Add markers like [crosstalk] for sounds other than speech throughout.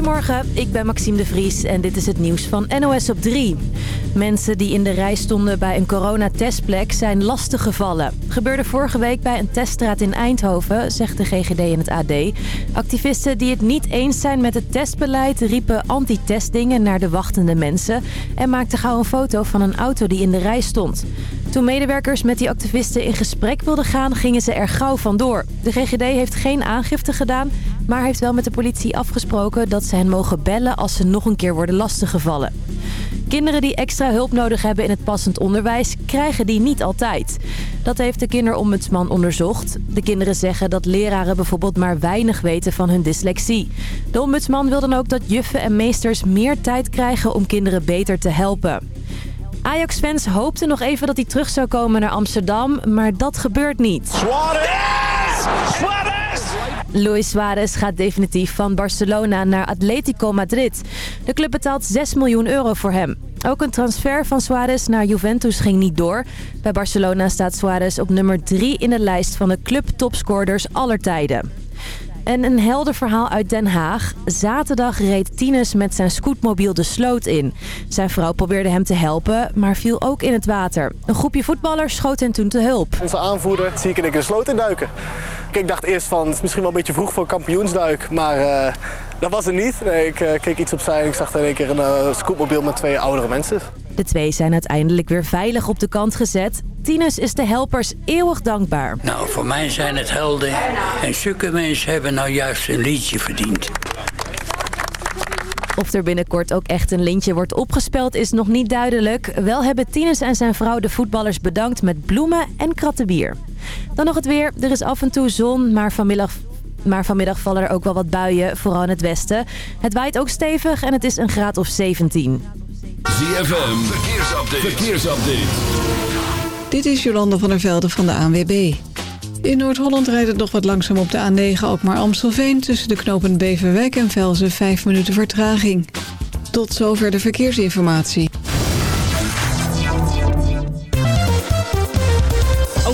Goedemorgen, ik ben Maxime de Vries en dit is het nieuws van NOS op 3. Mensen die in de rij stonden bij een coronatestplek zijn lastig gevallen. Gebeurde vorige week bij een teststraat in Eindhoven, zegt de GGD in het AD. Activisten die het niet eens zijn met het testbeleid riepen anti-testdingen naar de wachtende mensen... en maakten gauw een foto van een auto die in de rij stond. Toen medewerkers met die activisten in gesprek wilden gaan, gingen ze er gauw vandoor. De GGD heeft geen aangifte gedaan, maar heeft wel met de politie afgesproken dat ze hen mogen bellen als ze nog een keer worden lastiggevallen. Kinderen die extra hulp nodig hebben in het passend onderwijs krijgen die niet altijd. Dat heeft de kinderombudsman onderzocht. De kinderen zeggen dat leraren bijvoorbeeld maar weinig weten van hun dyslexie. De ombudsman wil dan ook dat juffen en meesters meer tijd krijgen om kinderen beter te helpen. Ajax-fans hoopten nog even dat hij terug zou komen naar Amsterdam, maar dat gebeurt niet. Luis Suarez gaat definitief van Barcelona naar Atletico Madrid. De club betaalt 6 miljoen euro voor hem. Ook een transfer van Suarez naar Juventus ging niet door. Bij Barcelona staat Suarez op nummer 3 in de lijst van de clubtopscorers aller tijden. En een helder verhaal uit Den Haag. Zaterdag reed Tinus met zijn scootmobiel de sloot in. Zijn vrouw probeerde hem te helpen, maar viel ook in het water. Een groepje voetballers schoot hen toen te hulp. Onze aanvoerder zie ik in de sloot induiken. Ik dacht eerst van, het is misschien wel een beetje vroeg voor een kampioensduik, maar uh, dat was het niet. Ik uh, keek iets opzij en ik zag in één keer een uh, scootmobiel met twee oudere mensen. De twee zijn uiteindelijk weer veilig op de kant gezet. Tinus is de helpers eeuwig dankbaar. Nou, voor mij zijn het helden. En zulke mensen hebben nou juist een liedje verdiend. Of er binnenkort ook echt een lintje wordt opgespeld is nog niet duidelijk. Wel hebben Tinus en zijn vrouw de voetballers bedankt met bloemen en kratten bier. Dan nog het weer. Er is af en toe zon, maar vanmiddag maar vanmiddag vallen er ook wel wat buien, vooral in het westen. Het waait ook stevig en het is een graad of 17. ZFM, verkeersupdate. verkeersupdate. Dit is Jolanda van der Velde van de ANWB. In Noord-Holland rijdt het nog wat langzaam op de A9 ook maar Amstelveen... tussen de knopen Beverwijk en Velzen 5 minuten vertraging. Tot zover de verkeersinformatie.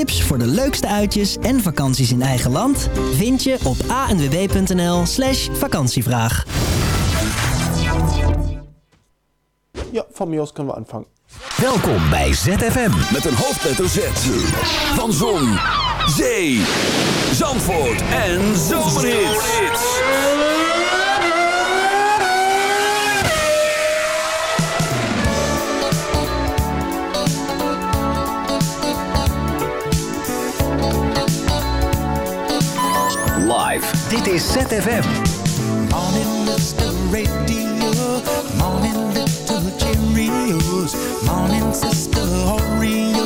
Tips voor de leukste uitjes en vakanties in eigen land vind je op anwb.nl slash vakantievraag. Ja, van Mios kunnen we aanvangen. Welkom bij ZFM met een hoofdletter Z. Van Zon, Zee, Zandvoort en Zomerhits. Dit is ZFM. Morning, Mr. Radio. Morning, little Cheerios. Morning, Sister Oreo.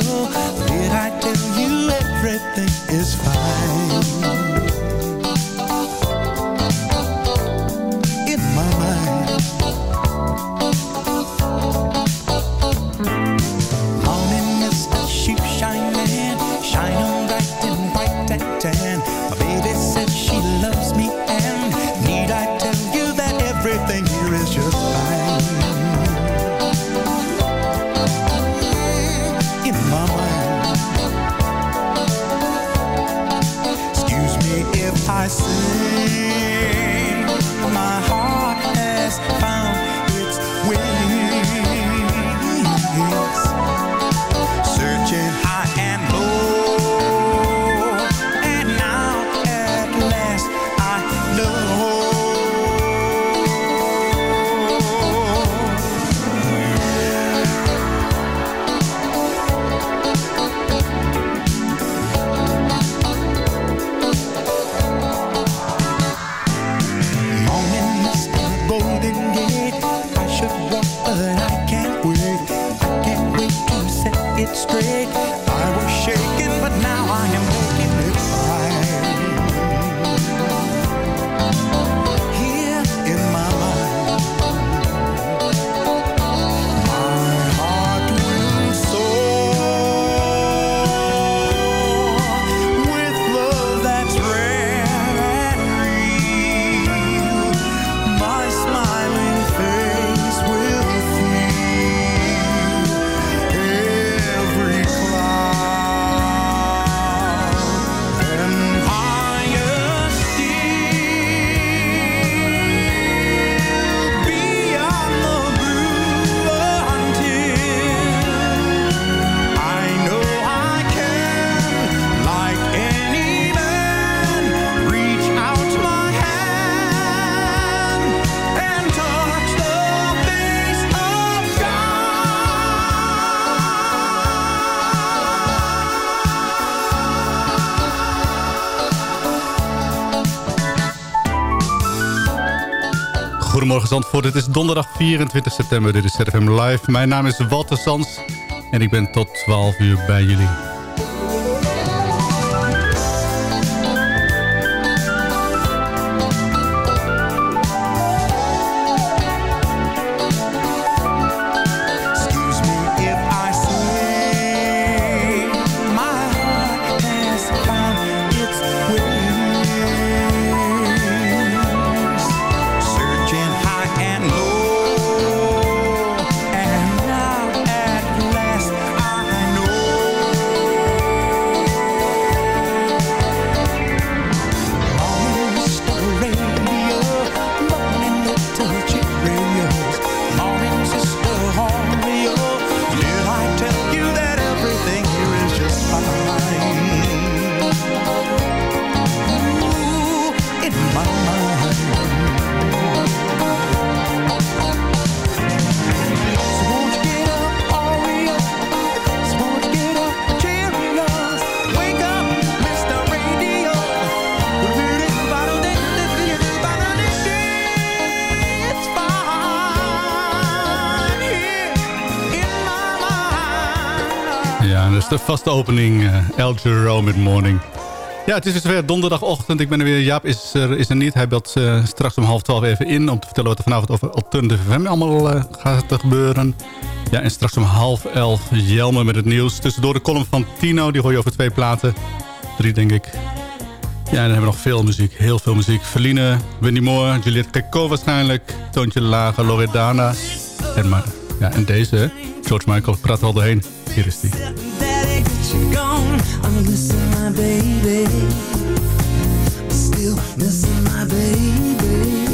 Did I tell you everything is fine? Goedemorgen Zandvoort, het is donderdag 24 september, dit is ZFM Live. Mijn naam is Walter Sans en ik ben tot 12 uur bij jullie. Is de opening, uh, El Giro met Morning. Ja, het is dus weer donderdagochtend. Ik ben er weer. Jaap is er, is er niet. Hij belt uh, straks om half twaalf even in... om te vertellen wat er vanavond over Alternative FM allemaal uh, gaat gebeuren. Ja, en straks om half elf Jelmer met het nieuws. Tussendoor de column van Tino. Die hoor je over twee platen. Drie, denk ik. Ja, dan hebben we nog veel muziek. Heel veel muziek. Verline, Winnie Moore, Juliette Keko waarschijnlijk. Toontje Lage, Loredana. En, maar, ja, en deze, George Michael, praat al doorheen. Hier is die. You're gone. I'm missing my baby. Still missing my baby.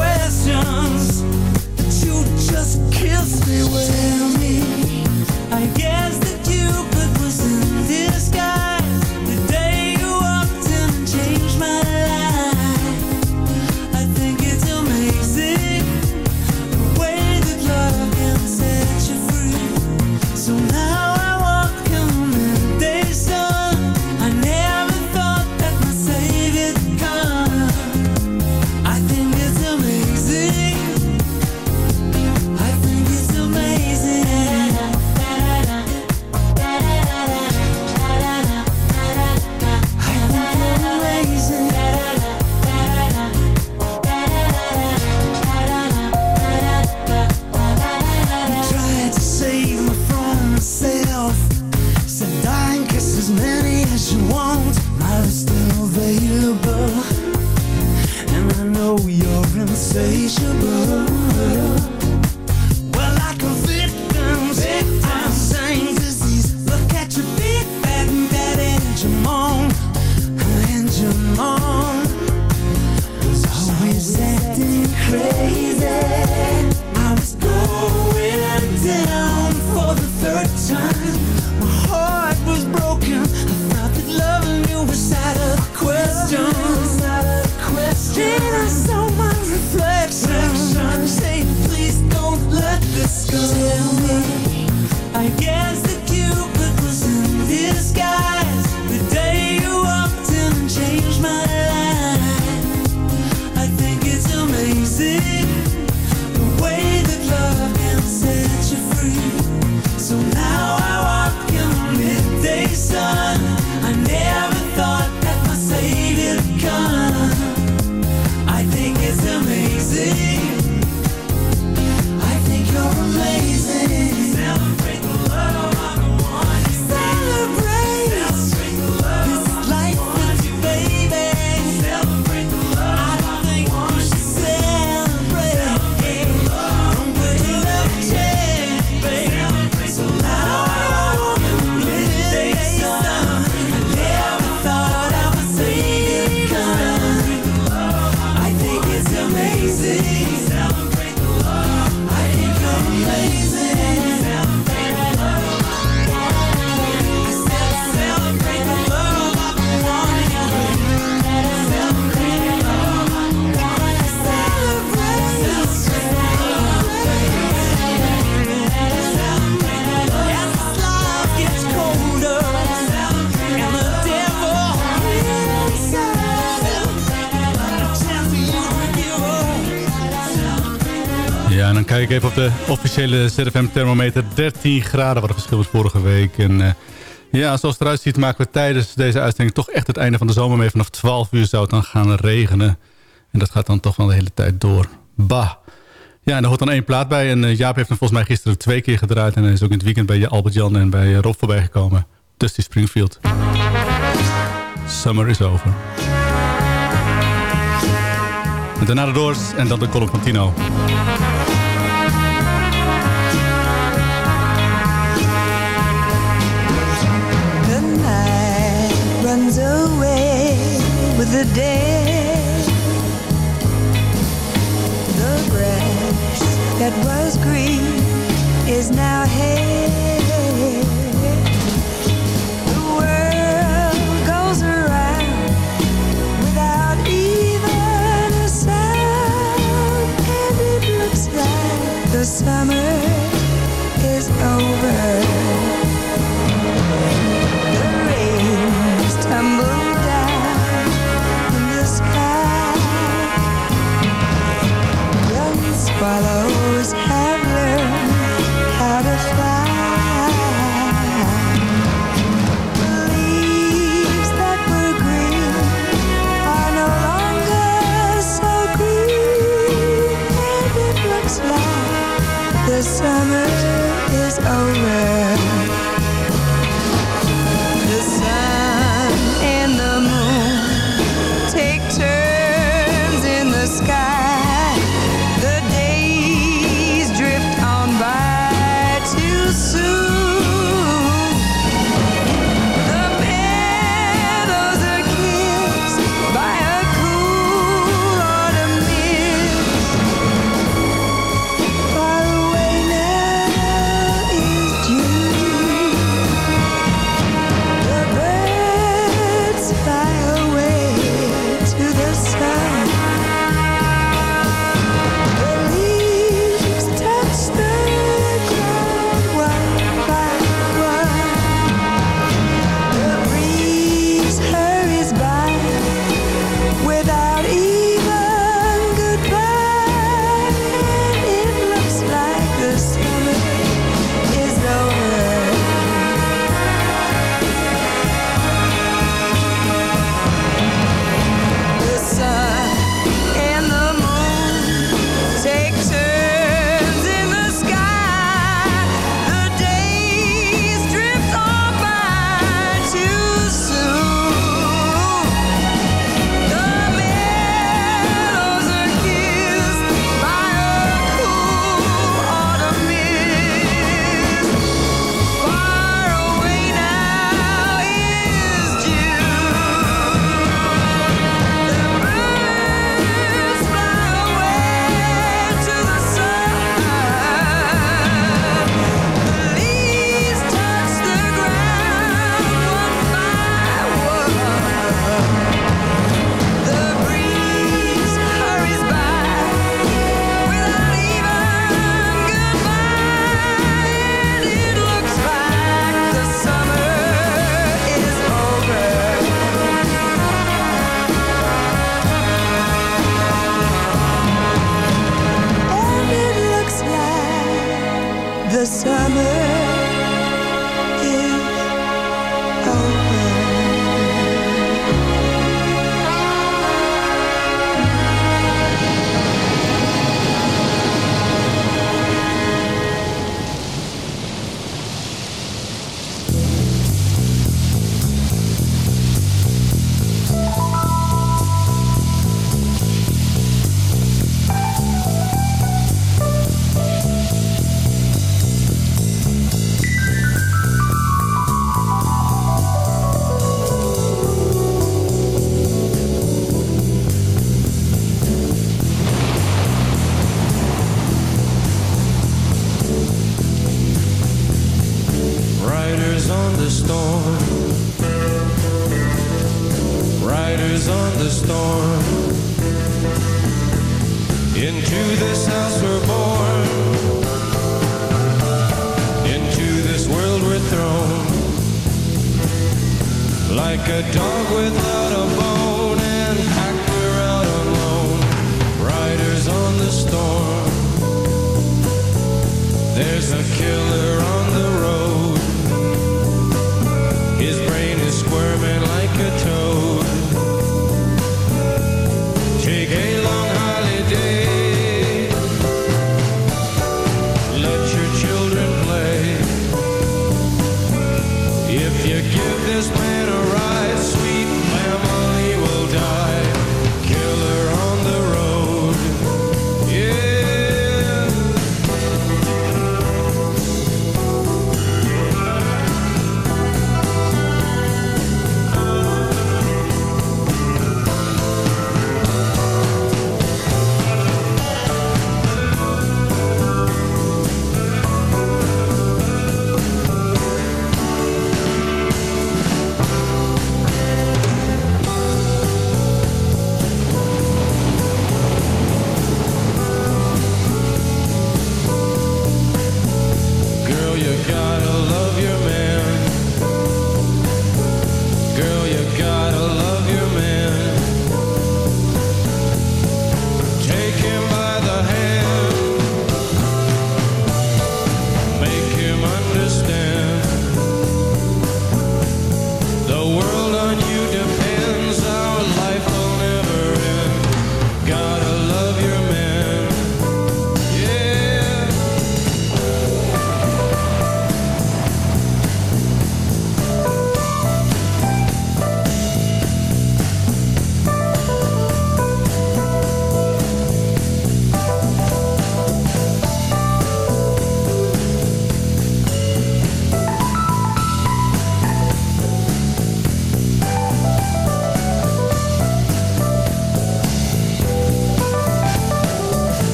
Questions, but you just kissed me. Well, as you want. My love's still available. And I know you're insatiable. Ik even op de officiële ZFM-thermometer. 13 graden, wat een verschil was vorige week. En eh, ja, zoals het eruit ziet maken we tijdens deze uitzending... toch echt het einde van de zomer mee. Vanaf 12 uur zou het dan gaan regenen. En dat gaat dan toch wel de hele tijd door. Bah. Ja, en daar hoort dan één plaat bij. En eh, Jaap heeft hem volgens mij gisteren twee keer gedraaid. En hij is ook in het weekend bij Albert Jan en bij Rob voorbij gekomen. Dusty Springfield. Summer is over. Daarna de Doors en dan de column. The day. The grass that was green is now hay. The world goes around without even a sound, and it looks like the summer is over.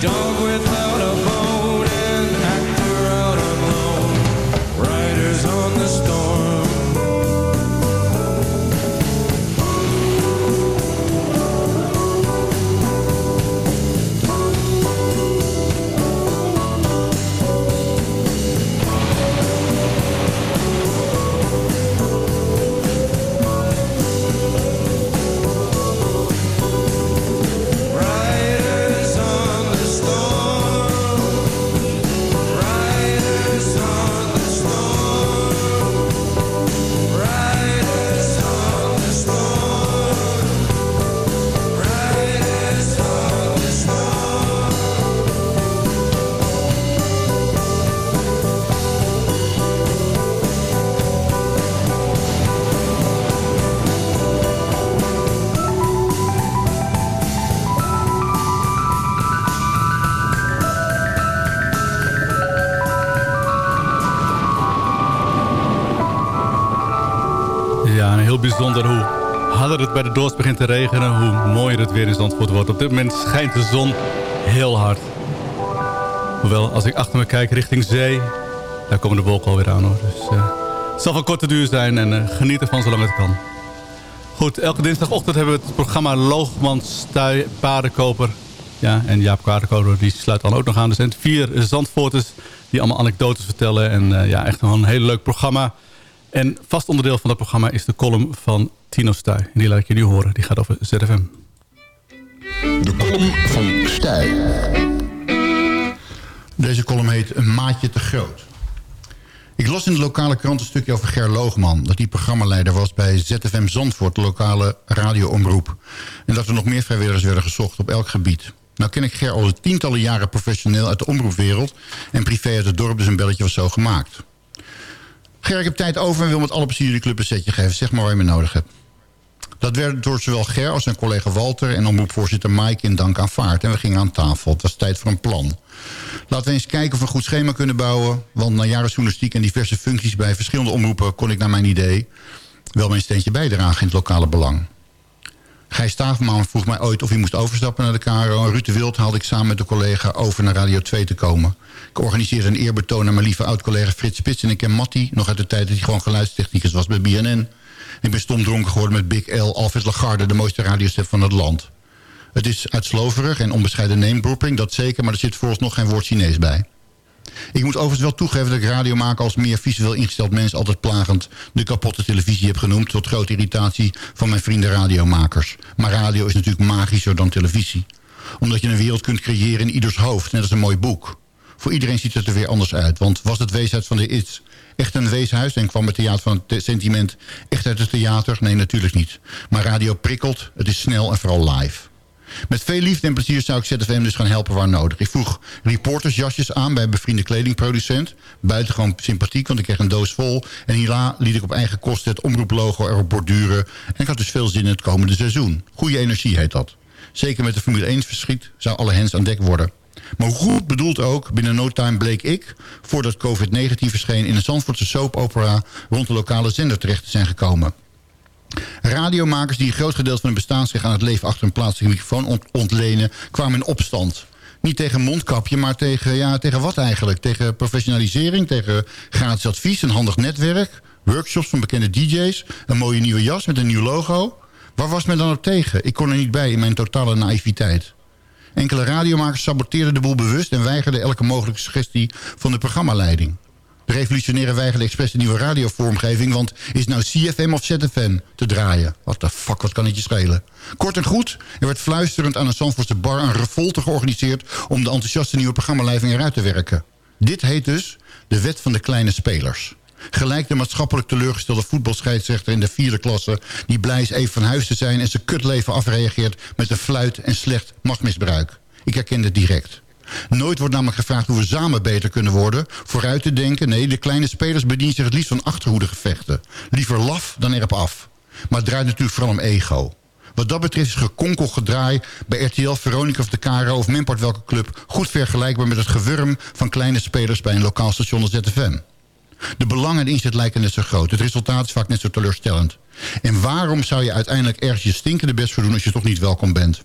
dog with Doors begint te regenen... hoe mooier het weer in Zandvoort wordt. Op dit moment schijnt de zon heel hard. Hoewel, als ik achter me kijk richting zee... daar komen de wolken alweer aan hoor. Dus eh, het zal van korte duur zijn en uh, geniet ervan zolang het kan. Goed, elke dinsdagochtend hebben we het programma Loogmans Stui Paardenkoper. Ja, en Jaap Paardenkoper die sluit dan ook nog aan. Er zijn vier Zandvoorters die allemaal anekdotes vertellen. En uh, ja, echt een heel leuk programma. En vast onderdeel van dat programma is de column van Tino Stuy. En die laat ik je nu horen. Die gaat over ZFM. De column van Stuy. Deze column heet Een maatje te groot. Ik las in de lokale krant een stukje over Ger Loogman... dat hij programmaleider was bij ZFM Zandvoort, de lokale radioomroep. En dat er nog meer vrijwilligers werden gezocht op elk gebied. Nou ken ik Ger al tientallen jaren professioneel uit de omroepwereld... en privé uit het dorp, dus een belletje was zo gemaakt. Ger, ik heb tijd over en wil met alle plezier de club een setje geven. Zeg maar waar je me nodig hebt. Dat werd door zowel Ger als zijn collega Walter en omroepvoorzitter Mike in dank aanvaard. En we gingen aan tafel. Het was tijd voor een plan. Laten we eens kijken of we een goed schema kunnen bouwen. Want na jaren journalistiek en diverse functies bij verschillende omroepen... kon ik naar mijn idee wel mijn steentje bijdragen in het lokale belang. Gijs Staafman vroeg mij ooit of hij moest overstappen naar de KRO. En Ruud de Wild haalde ik samen met een collega over naar Radio 2 te komen. Ik organiseerde een eerbetoon aan mijn lieve oud-collega Frits Spits. En ik ken Matty nog uit de tijd dat hij gewoon geluidstechnicus was bij BNN. Ik ben stom dronken geworden met Big L, Alfred Lagarde, de mooiste radiostep van het land. Het is uitsloverig en onbescheiden name dat zeker, maar er zit vooralsnog geen woord Chinees bij. Ik moet overigens wel toegeven dat ik radio maken als meer visueel ingesteld mens altijd plagend de kapotte televisie heb genoemd, tot grote irritatie van mijn vrienden radiomakers. Maar radio is natuurlijk magischer dan televisie. Omdat je een wereld kunt creëren in ieders hoofd, net als een mooi boek. Voor iedereen ziet het er weer anders uit, want was het weeshuis van de It's echt een weeshuis en kwam het theater van het sentiment echt uit het theater? Nee, natuurlijk niet. Maar radio prikkelt, het is snel en vooral live. Met veel liefde en plezier zou ik ZFM dus gaan helpen waar nodig. Ik vroeg reportersjasjes aan bij een bevriende kledingproducent. Buitengewoon sympathiek, want ik kreeg een doos vol. En hierna liet ik op eigen kosten het omroeplogo erop borduren. En ik had dus veel zin in het komende seizoen. Goede energie heet dat. Zeker met de Formule 1 verschiet zou alle hens aan dek worden. Maar goed bedoeld ook, binnen no time bleek ik... voordat COVID-19 verscheen in een Zandvoortse soapopera... rond de lokale zender terecht te zijn gekomen. Radiomakers die een groot gedeelte van hun bestaansrecht aan het leven achter een plaatselijke microfoon ontlenen, kwamen in opstand. Niet tegen mondkapje, maar tegen, ja, tegen wat eigenlijk? Tegen professionalisering, tegen gratis advies, een handig netwerk, workshops van bekende DJ's, een mooie nieuwe jas met een nieuw logo. Waar was men dan op tegen? Ik kon er niet bij in mijn totale naïviteit. Enkele radiomakers saboteerden de boel bewust en weigerden elke mogelijke suggestie van de programmaleiding. De revolutionaire weigerde expres een nieuwe radiovormgeving... want is nou CFM of ZFM te draaien? Wat de fuck, wat kan het je schelen? Kort en goed, er werd fluisterend aan een Zandvoortse bar... een revolte georganiseerd om de enthousiaste nieuwe programmaleiding eruit te werken. Dit heet dus de wet van de kleine spelers. Gelijk de maatschappelijk teleurgestelde voetbalscheidsrechter in de vierde klasse... die blij is even van huis te zijn en zijn kutleven afreageert... met een fluit en slecht machtmisbruik. Ik herken het direct. Nooit wordt namelijk gevraagd hoe we samen beter kunnen worden. Vooruit te denken. Nee, de kleine spelers bedienen zich het liefst van achterhoedegevechten. Liever laf dan erop af. Maar het draait natuurlijk vooral om ego. Wat dat betreft is gekonkel gedraai bij RTL, Veronica of de Caro of Mimpart welke club... goed vergelijkbaar met het gewurm van kleine spelers bij een lokaal station als ZFM. De belangen en inzet lijken net zo groot. Het resultaat is vaak net zo teleurstellend. En waarom zou je uiteindelijk ergens je stinkende best voor doen... als je toch niet welkom bent?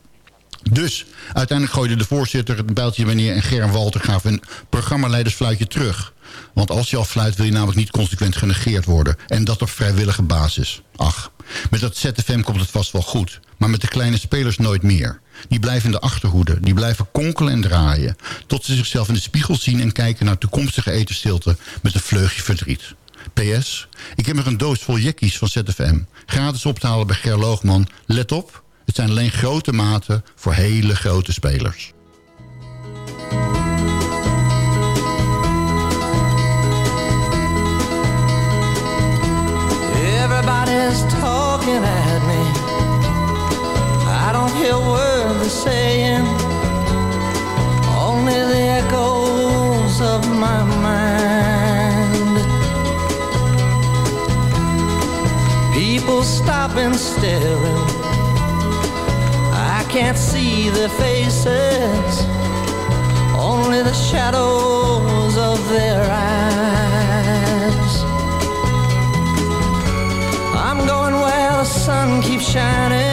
Dus uiteindelijk gooide de voorzitter het bijltje meneer en Germ Walter gaven een programmaleidersfluitje terug. Want als je al fluit wil je namelijk niet consequent genegeerd worden. En dat op vrijwillige basis. Ach, met dat ZFM komt het vast wel goed. Maar met de kleine spelers nooit meer. Die blijven in de achterhoede. Die blijven konkelen en draaien. Tot ze zichzelf in de spiegel zien en kijken naar toekomstige etenstilte met een vleugje verdriet. PS, ik heb nog een doos vol jekkies van ZFM. Gratis op te halen bij Ger Loogman. Let op, het zijn alleen grote maten voor hele grote spelers. Everybody's talking at me. I don't hear words they're saying. Only the echoes of my mind. People stop and staring. Can't see their faces. Only the shadows of their eyes. I'm going where the sun keeps shining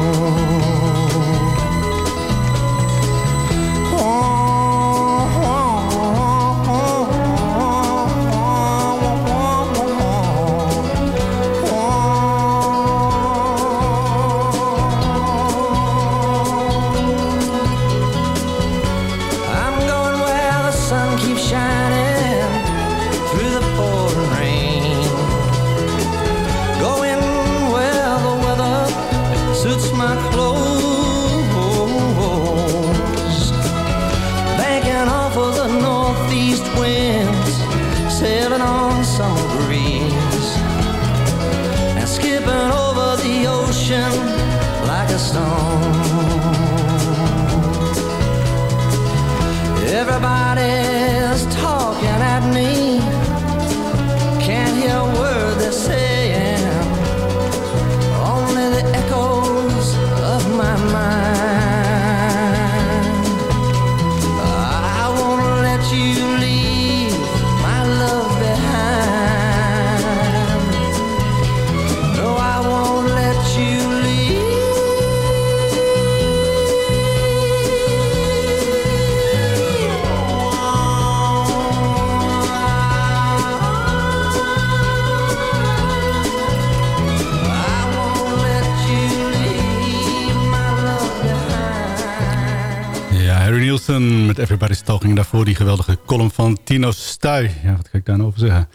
Daarvoor die geweldige column van Tino Stuy. Ja, wat kan ik daar nou over zeggen?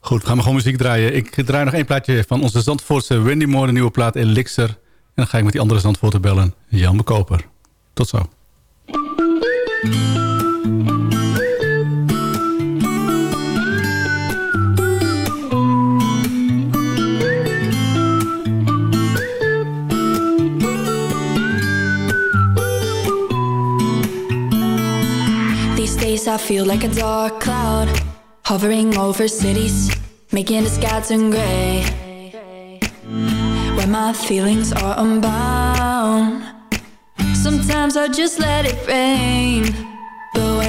Goed, we gaan maar gewoon muziek draaien. Ik draai nog één plaatje van onze Zandvoortse Wendy Moore, de nieuwe plaat Elixir. En dan ga ik met die andere Zandvoorten bellen, Jan Bekoper. Tot zo. I feel like a dark cloud hovering over cities, making the sky turn gray. When my feelings are unbound, sometimes I just let it rain.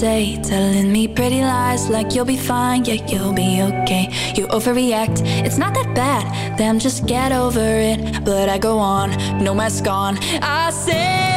say. Telling me pretty lies like you'll be fine, yeah, you'll be okay. You overreact, it's not that bad. Damn, just get over it. But I go on, no mask on. I say,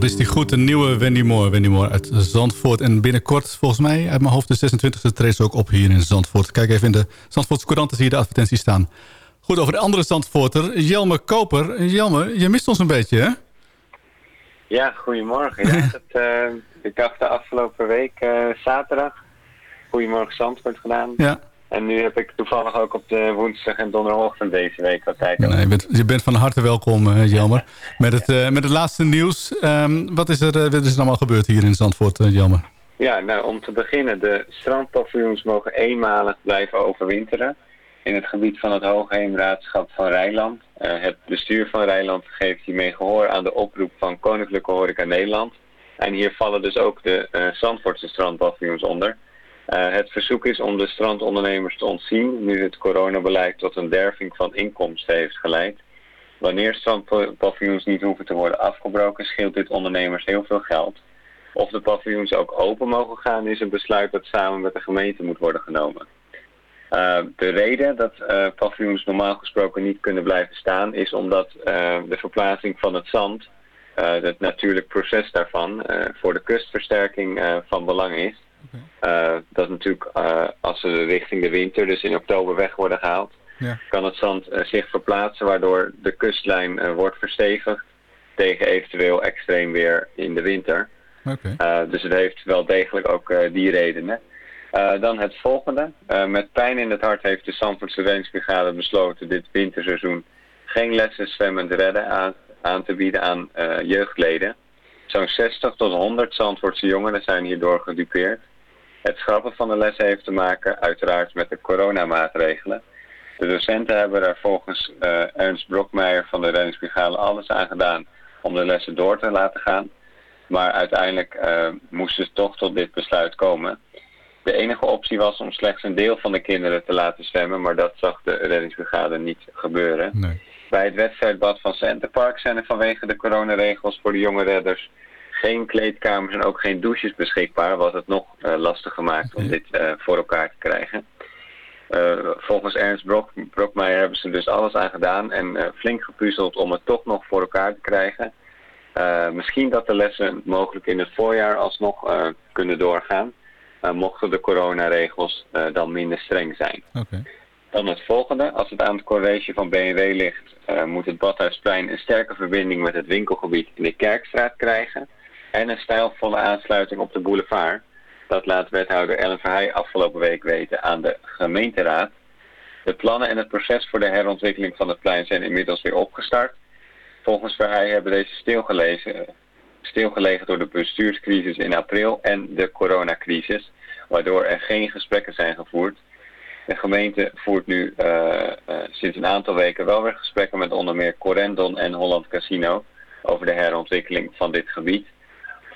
wat is die goed? Een nieuwe Wendy Moore. Wendy Moore uit Zandvoort. En binnenkort, volgens mij, uit mijn hoofd de 26e treedt ze ook op hier in Zandvoort. Kijk even in de Zandvoortse couranten, zie je de advertentie staan. Goed, over de andere Zandvoorter, Jelme Koper. Jelme, je mist ons een beetje, hè? Ja, goedemorgen. Ja, [laughs] dat, eh, ik had de afgelopen week eh, zaterdag Goedemorgen Zandvoort gedaan. Ja. En nu heb ik toevallig ook op de woensdag en donderdagochtend deze week wat tijd. Nee, je, bent, je bent van harte welkom, eh, Jelmer. Met het, eh, met het laatste nieuws. Ehm, wat, is er, eh, wat is er allemaal gebeurd hier in Zandvoort, Jelmer? Ja, nou om te beginnen, de strandpaviljoens mogen eenmalig blijven overwinteren in het gebied van het Hoogheemraadschap van Rijnland. Het bestuur van Rijnland geeft hiermee gehoor aan de oproep van Koninklijke Horeca Nederland. En hier vallen dus ook de Zandvoortse strandpaviljoens onder. Eh, het verzoek is om de strandondernemers te ontzien nu het coronabeleid tot een derving van inkomsten heeft geleid. Wanneer strandpaviljoens niet hoeven te worden afgebroken, scheelt dit ondernemers heel veel geld. Of de paviljoens ook open mogen gaan is een besluit dat samen met de gemeente moet worden genomen. Uh, de reden dat uh, paviljoens normaal gesproken niet kunnen blijven staan is omdat de verplaatsing van het zand, het natuurlijk proces daarvan, voor de kustversterking van belang is. Dat natuurlijk als ze richting de winter, dus in oktober weg worden gehaald, Ja. kan het zand zich verplaatsen waardoor de kustlijn wordt verstevigd tegen eventueel extreem weer in de winter. Uh, dus het heeft wel degelijk ook uh, die redenen. Uh, dan het volgende. met pijn in het hart heeft de Zandvoortse Reddingsbrigade besloten dit winterseizoen geen lessen zwemmend redden aan, aan te bieden aan jeugdleden. Zo'n 60 tot 100 Zandvoortse jongeren zijn hierdoor gedupeerd. Het schrappen van de lessen heeft te maken uiteraard met de coronamaatregelen. De docenten hebben er volgens Ernst Brokmeijer van de Reddingsbrigade alles aan gedaan om de lessen door te laten gaan. Maar uiteindelijk uh, moesten ze toch tot dit besluit komen. De enige optie was om slechts een deel van de kinderen te laten zwemmen, maar dat zag de reddingsbrigade niet gebeuren. Nee. Bij het wedstrijdbad van Centerpark zijn er vanwege de coronaregels voor de jonge redders geen kleedkamers en ook geen douches beschikbaar, wat het nog uh, lastiger maakt om dit uh, voor elkaar te krijgen. volgens Ernst Brok, Brokmeijer hebben ze dus alles aan gedaan en flink gepuzzeld om het toch nog voor elkaar te krijgen. Misschien dat de lessen mogelijk in het voorjaar alsnog kunnen doorgaan. Mochten de coronaregels dan minder streng zijn. Dan het volgende. Als het aan het college van BNW ligt, moet het Badhuisplein een sterke verbinding met het winkelgebied in de Kerkstraat krijgen. En een stijlvolle aansluiting op de boulevard. Dat laat wethouder Ellen Verheij afgelopen week weten aan de gemeenteraad. De plannen en het proces voor de herontwikkeling van het plein zijn inmiddels weer opgestart. Volgens Verheij hebben deze stilgelegen door de bestuurscrisis in april en de coronacrisis, waardoor er geen gesprekken zijn gevoerd. De gemeente voert nu uh, uh, sinds een aantal weken wel weer gesprekken met onder meer Corendon en Holland Casino over de herontwikkeling van dit gebied.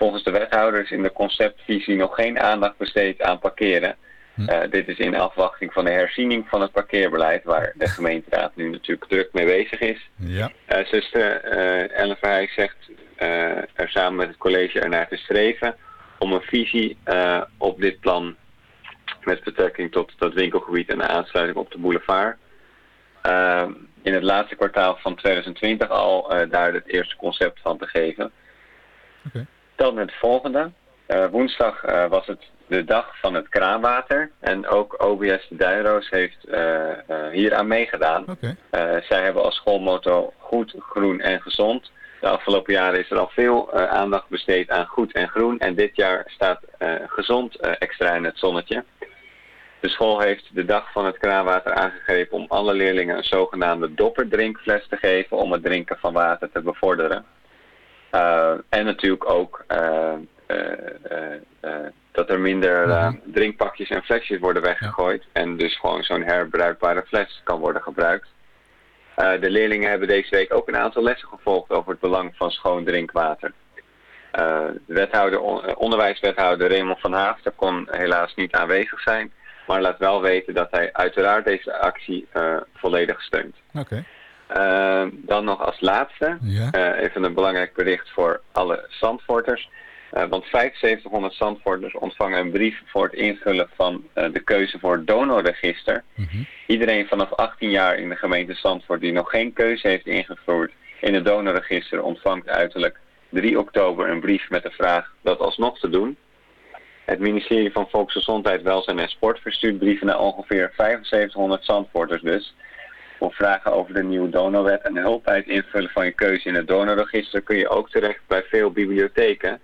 Volgens de wethouders in de conceptvisie nog geen aandacht besteed aan parkeren. Uh, dit is in afwachting van de herziening van het parkeerbeleid, waar de gemeenteraad nu natuurlijk druk mee bezig is. Ja. Uh, zuster uh, Ellen Verheij zegt er samen met het college ernaar te streven om een visie op dit plan met betrekking tot dat winkelgebied en de aansluiting op de boulevard. in het laatste kwartaal van 2020 al daar het eerste concept van te geven. Okay. Dan het volgende. woensdag was het de dag van het kraanwater. En ook OBS de Duinroos heeft uh, hier aan meegedaan. Okay. Zij hebben als schoolmotto goed, groen en gezond. De afgelopen jaren is er al veel aandacht besteed aan goed en groen. En dit jaar staat gezond extra in het zonnetje. De school heeft de dag van het kraanwater aangegrepen om alle leerlingen een zogenaamde dopperdrinkfles te geven om het drinken van water te bevorderen. Eh, en natuurlijk ook eh, eh, dat er minder drinkpakjes en flesjes worden weggegooid. En dus gewoon zo'n herbruikbare fles kan worden gebruikt. De leerlingen hebben deze week ook een aantal lessen gevolgd over het belang van schoon drinkwater. De wethouder, on- onderwijswethouder Raymond van Haafden kon helaas niet aanwezig zijn. Maar laat wel weten dat hij uiteraard deze actie volledig steunt. Oké. Eh, dan nog als laatste, Ja. eh, even een belangrijk bericht voor alle Zandvoorters. Eh, want 7500 Zandvoorters ontvangen een brief voor het invullen van eh, de keuze voor het donorregister. Iedereen vanaf 18 jaar in de gemeente Zandvoort die nog geen keuze heeft ingevoerd in het donorregister ontvangt uiterlijk 3 oktober een brief met de vraag dat alsnog te doen. Het ministerie van Volksgezondheid, Welzijn en Sport verstuurt brieven naar ongeveer 7500 Zandvoorters dus. Voor vragen over de nieuwe donorwet en hulp bij het invullen van je keuze in het donorregister kun je ook terecht bij veel bibliotheken.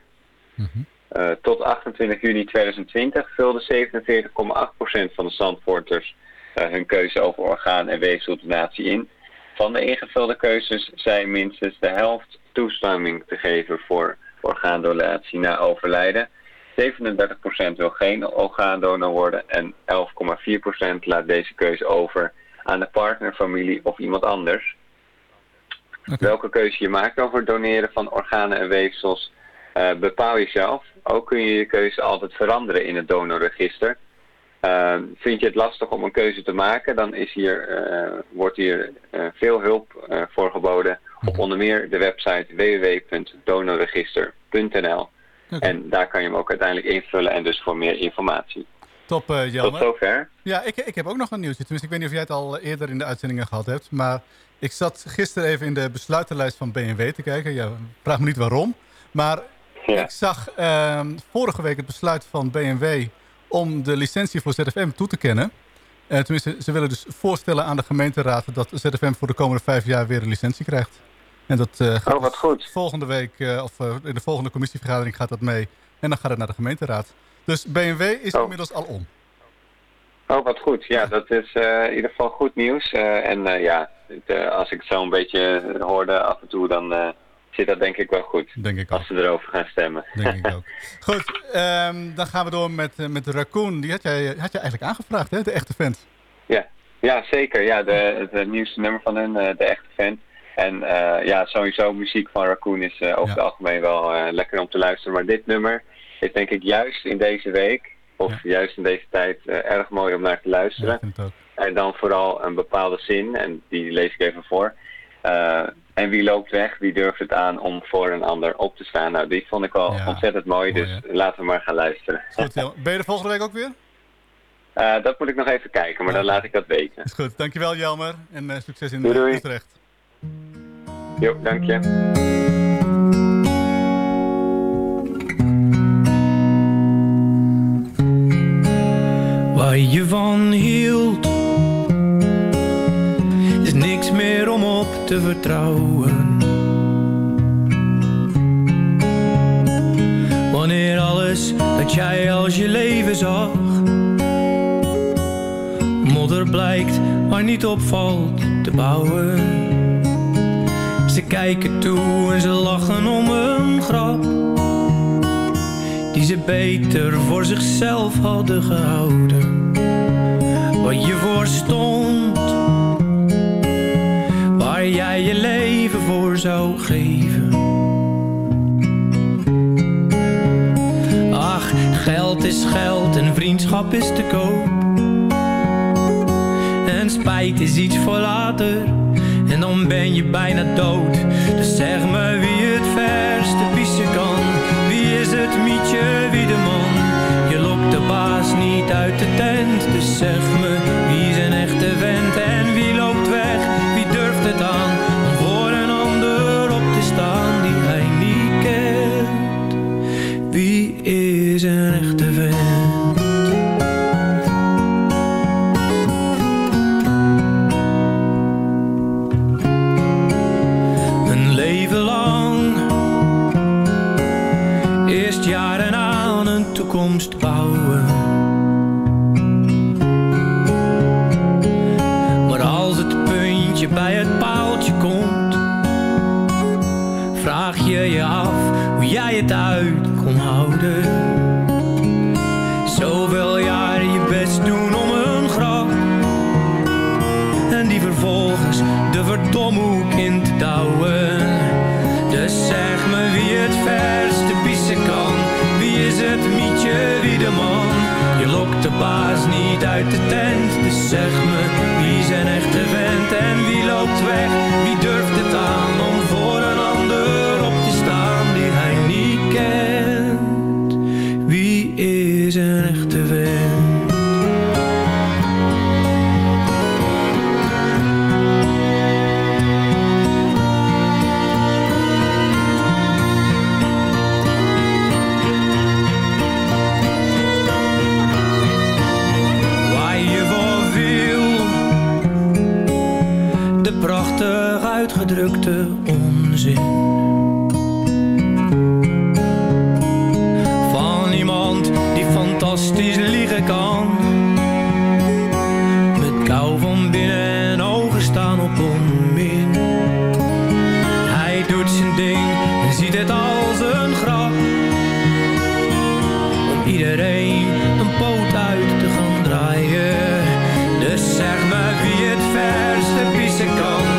Eh, tot 28 juni 2020 vulde 47,8% van de Zandvoorters eh, hun keuze over orgaan- en weefseldonatie in. Van de ingevulde keuzes zei minstens de helft toestemming te geven voor orgaandonatie na overlijden. 37% wil geen orgaandonor worden en 11,4% laat deze keuze over aan de partner, familie of iemand anders. Welke keuze je maakt over het doneren van organen en weefsels eh, bepaal je zelf. Ook kun je je keuze altijd veranderen in het donorregister. Eh, vind je het lastig om een keuze te maken, dan is hier, eh, wordt hier veel hulp voor geboden op onder meer de website www.donorregister.nl. En daar kan je hem ook uiteindelijk invullen en dus voor meer informatie. Top, Jelmer. Tot zover. Ja, ik, ik heb ook nog een nieuwtje. Tenminste, ik weet niet of jij het al eerder in de uitzendingen gehad hebt. Maar ik zat gisteren even in de besluitenlijst van BMW te kijken. Ja, vraag me niet waarom. Maar ik zag ehm, vorige week het besluit van BMW om de licentie voor ZFM toe te kennen. Eh, tenminste, ze willen dus voorstellen aan de gemeenteraad dat ZFM voor de komende vijf jaar weer een licentie krijgt. En dat eh, gaat Oh, wat goed. volgende week, of in de volgende commissievergadering gaat dat mee. En dan gaat het naar de gemeenteraad. Dus BMW is inmiddels al om. Oh, wat goed. Ja, dat is eh, in ieder geval goed nieuws. Eh, en eh, ja, het, als ik het zo een beetje hoorde af en toe, dan zit dat denk ik wel goed. Denk ik Als ze erover gaan stemmen. Denk ik [laughs] ook. Goed, ehm, dan gaan we door met, met Raccoon. Die had jij, had jij eigenlijk aangevraagd, hè? De echte vent. Ja, ja zeker. Ja, de, het, nieuwste nummer van eh, de echte fan. En ja, sowieso muziek van Raccoon is over het algemeen wel lekker om te luisteren. Maar dit nummer is denk ik juist in deze week, of juist in deze tijd, eh, erg mooi om naar te luisteren. En dan vooral een bepaalde zin, en die lees ik even voor. Eh, en wie loopt weg, wie durft het aan om voor een ander op te staan. Nou, die vond ik wel ontzettend mooi, dus laten we maar gaan luisteren. Goed. Ben je er volgende week ook weer? [laughs] Eh, dat moet ik nog even kijken, maar dan laat ik dat weten. Is goed, dankjewel Jelmer. En succes in Doei, doei. Utrecht. Jo, dank je. Waar je van hield. Is niks meer om op te vertrouwen. Wanneer alles dat jij als je leven zag Modder blijkt maar niet opvalt te bouwen. Ze kijken toe en ze lachen om een grap die ze beter voor zichzelf hadden gehouden. Wat je voor stond, waar jij je leven voor zou geven. Ach, geld is geld en vriendschap is te koop. En spijt is iets voor later, en dan ben je bijna dood. Dus zeg me wie het verste pissen kan. Het mietje, wie de man? Je lokt de baas niet uit de tent. Dus zeg me zeg me wie het verste pissen kan.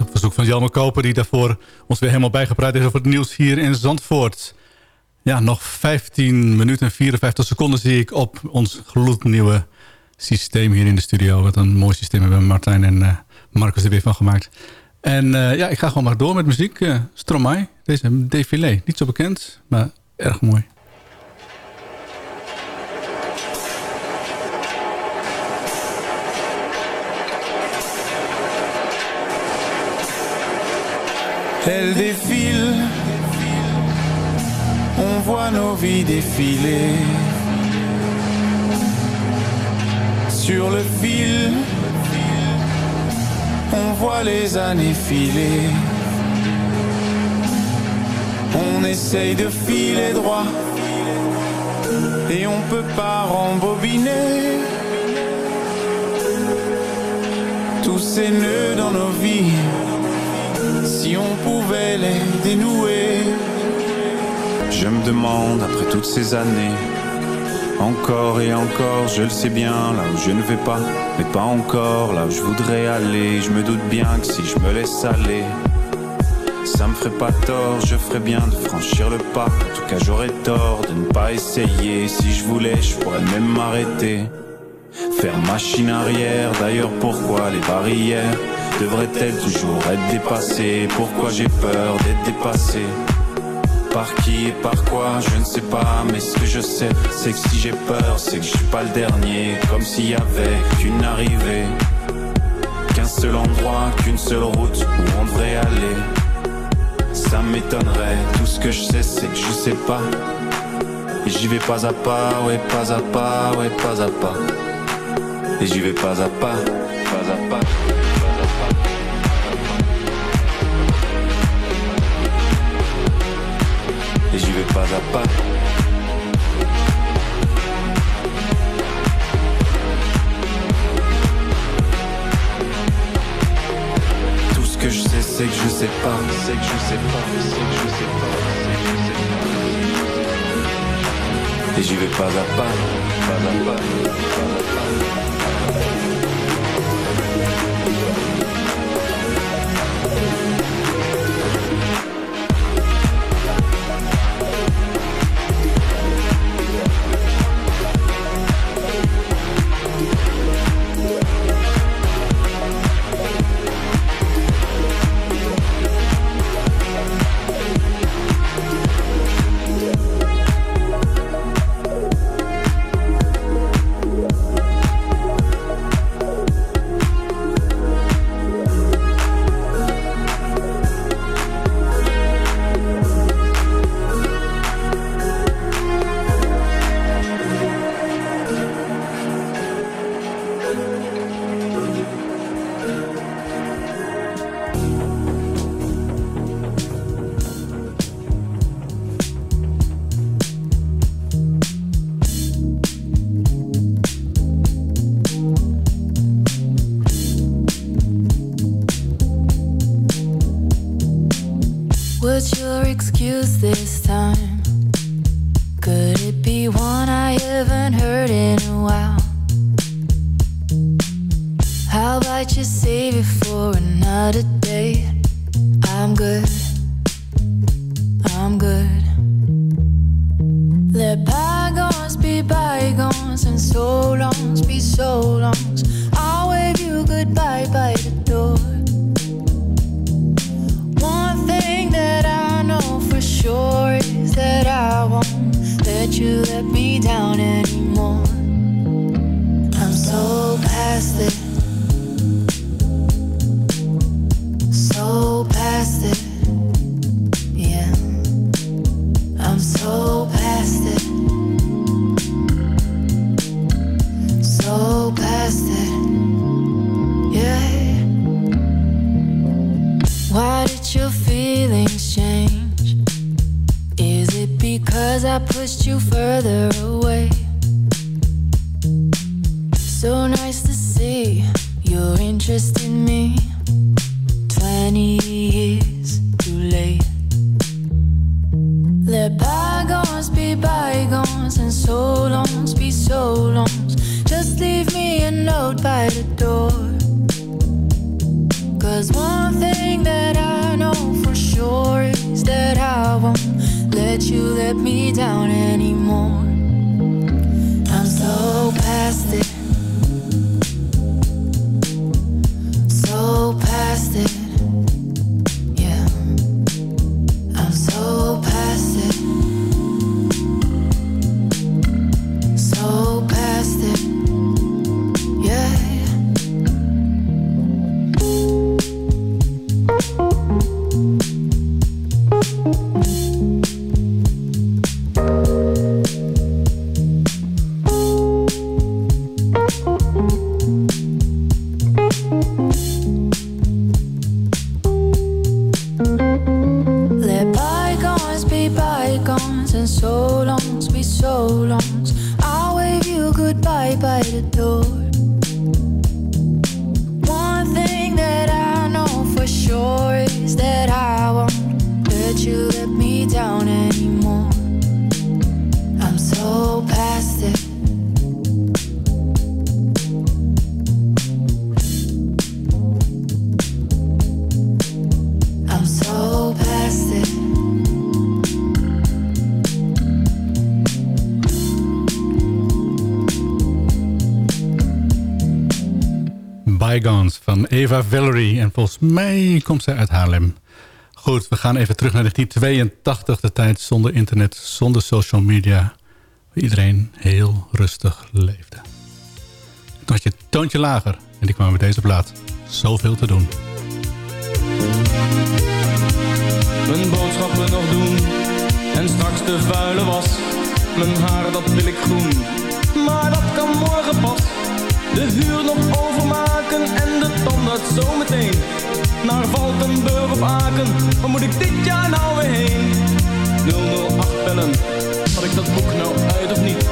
Op verzoek van Jelmer Koper, die daarvoor ons weer helemaal bijgepraat is over het nieuws hier in Zandvoort. Ja, nog 15 minuten en 54 seconden zie ik op ons gloednieuwe systeem hier in de studio. Wat een mooi systeem hebben Martijn en eh, Marcus er weer van gemaakt. En eh, ja, ik ga gewoon maar door met muziek. Uh, Stromae, deze défilé. Niet zo bekend, maar erg mooi. Elle défile, on voit nos vies défiler. Sur le fil, on voit les années filer. On essaye de filer droit et on peut pas rembobiner. Tous ces nœuds dans nos vies si on pouvait les dénouer. Je me demande, après toutes ces années, encore et encore, je le sais bien, là où je ne vais pas, mais pas encore, là où je voudrais aller. Je me doute bien que si je me laisse aller, ça me ferait pas tort, je ferais bien de franchir le pas. En tout cas, j'aurais tort de ne pas essayer. Si je voulais, je pourrais même m'arrêter. Faire machine arrière, d'ailleurs, pourquoi les barrières? Devrait-elle toujours être dépassée Pourquoi j'ai peur d'être dépassé? Par qui et par quoi Je ne sais pas Mais ce que je sais c'est que si j'ai peur C'est que je suis pas le dernier. Comme s'il y avait qu'une arrivée. Qu'un seul endroit, qu'une seule route Où on devrait aller. Ça m'étonnerait. Tout ce que je sais c'est que je sais pas. Et j'y vais pas à pas Ouais pas à pas, ouais pas à pas. Et j'y vais pas à pas Pas à pas vais pas à pas. Tout ce que je sais, c'est que je sais pas, c'est que je sais pas, c'est que je sais pas, c'est que je sais pas. Et j'y vais pas à pas, pas à pas, pas à pas. Valerie. En volgens mij komt zij uit Haarlem. Goed, we gaan even terug naar 1982. De tijd zonder internet, zonder social media. Waar iedereen heel rustig leefde. Toen had je toontje lager. En die kwam met deze plaat. Zoveel te doen. Mijn boodschappen nog doen En straks de vuile was Mijn haar dat wil ik groen zometeen. Naar Valkenburg of Aken Waar moet ik dit jaar nou weer heen? 008 bellen Had ik dat boek nou uit of niet?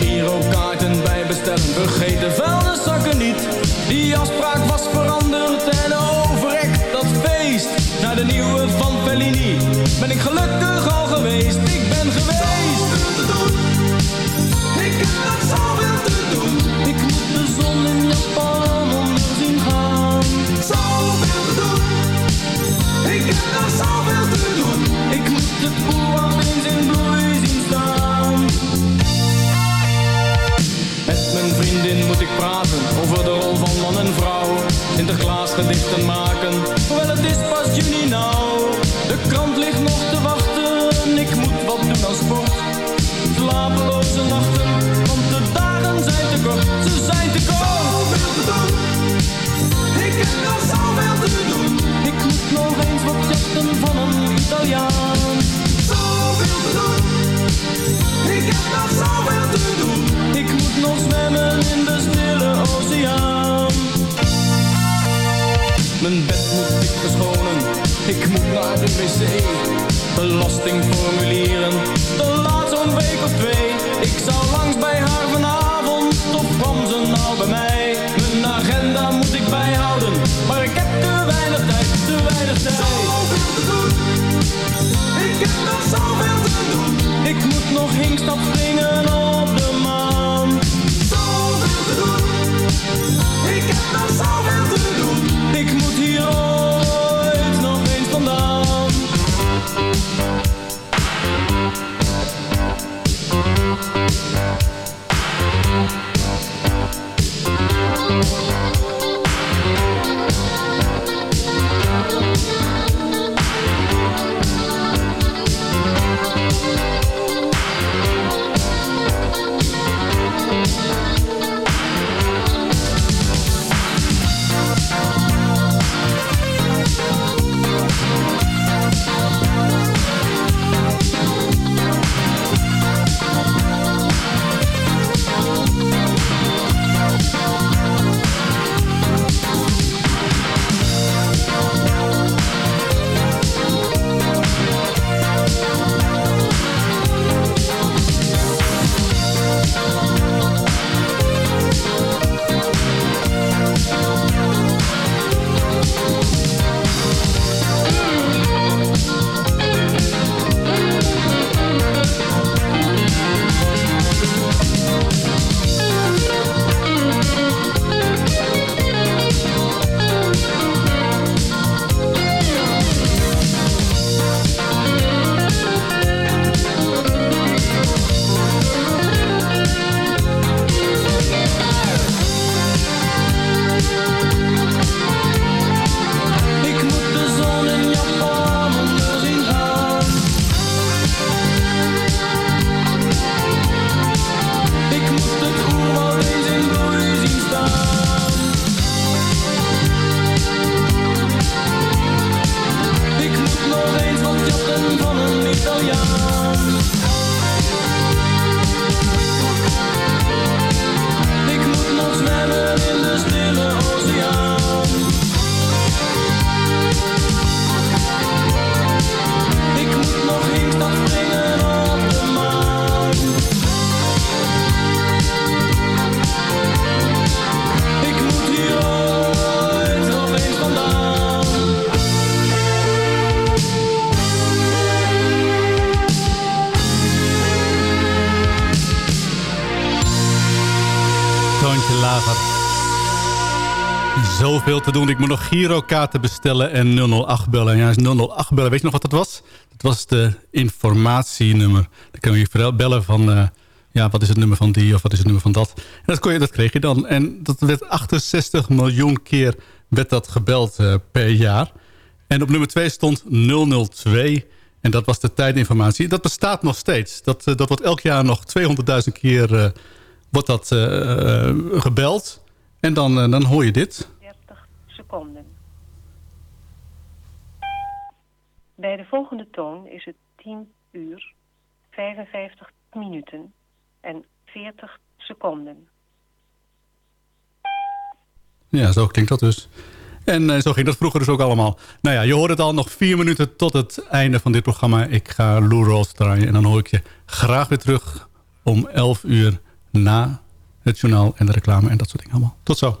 Girokaarten bij bestellen Vergeet de vuilniszakken niet. Die afspraak was veranderd En overrek dat feest. Naar de nieuwe van Fellini Ben ik gelukkig al geweest. Ik ben geweest gedichten maken, hoewel het is pas juni nou. De krant ligt nog te wachten, ik moet wat doen aan sport. Slapeloze nachten, want de dagen zijn te kort, ze zijn te kort. Zoveel te doen, ik heb nog zoveel te doen. Ik moet nog eens wat van een Italiaan. Zoveel te doen, ik heb nog zoveel te doen. Ik moet nog zwemmen in de stille oceaan. Mijn bed moet ik verschonen, ik moet naar de wc. Belastingformulieren, de laat zo'n week of twee. Ik zou langs bij haar vanavond, of kwam ze nou bij mij? Mijn agenda moet ik bijhouden, maar ik heb te weinig tijd, te weinig tijd. Zoveel te doen, ik heb nog zoveel te doen. Ik moet nog hinkstap springen op de maan. Zoveel te doen, ik heb nog zoveel te doen. Girokaarten bestellen en 008 bellen. Ja, 008 bellen. Weet je nog wat dat was? Dat was de informatienummer. Dan kun je bellen van... Uh, ja, wat is het nummer van die of wat is het nummer van dat? En dat, kon je, dat kreeg je dan. En dat werd 68 miljoen keer werd dat gebeld uh, per jaar. En op nummer 2 stond 002. En dat was de tijdinformatie. Dat bestaat nog steeds. Dat, uh, dat wordt elk jaar nog 200.000 keer wordt dat, gebeld. En dan, dan hoor je dit. Seconden. Bij de volgende toon is het 10 uur, 55 minuten en 40 seconden. Ja, zo klinkt dat dus. En uh, zo ging dat vroeger dus ook allemaal. Nou ja, je hoort het al nog vier minuten tot het einde van dit programma. Ik ga Lou draaien en dan hoor ik je graag weer terug om 11 uur na het journaal en de reclame en dat soort dingen allemaal. Tot zo.